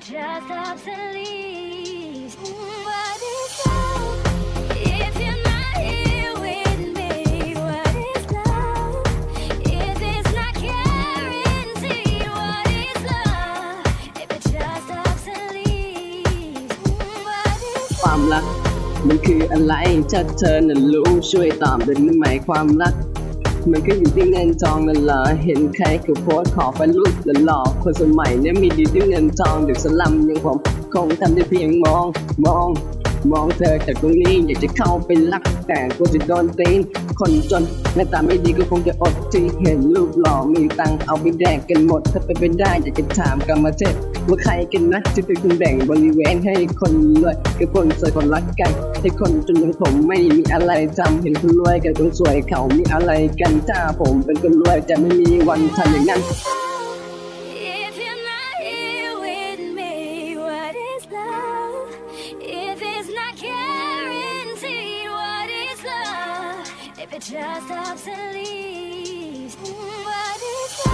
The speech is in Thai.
just obsolete. What is love if you're not here with me? What is love if it's not guaranteed? What is love if it's just obsolete? What is ความรัก มันคืออะไรถ้าเธอน่ะรู้ช่วยตอบได้ไหมความรัก มันก็อยู่ที่เงินจองนั่นเหรอเห็นใครก็โพสขอแฟนรูปหล่อคนสมัยเนี้ยมีดีที่เงินจองเด็กสลัมอยังผมคงทำได้เพียงมองมอง มองเธอจากตรงนี้อยากจะเข้าไปรักแต่กลัวจะโดนตีนคนจนหน้าตาไม่ดีก็คงจะอดที่เห็นรูปหล่อมีตังเอาไปแดกกันหมด ถ้าเป็นไปได้อยากจะถามกรรมเทพว่าใครกันนะที่เป็นคนแบ่งบริเวณให้คนรวยกับคนสวยคนรักกันให้คนจนอย่างผมไม่มีอะไรทำเห็นคนรวยกับคนสวยเขามีอะไรกันถ้าผมเป็นคนรวยจะไม่มีวันทำอย่างนั้น just obsolete. But it's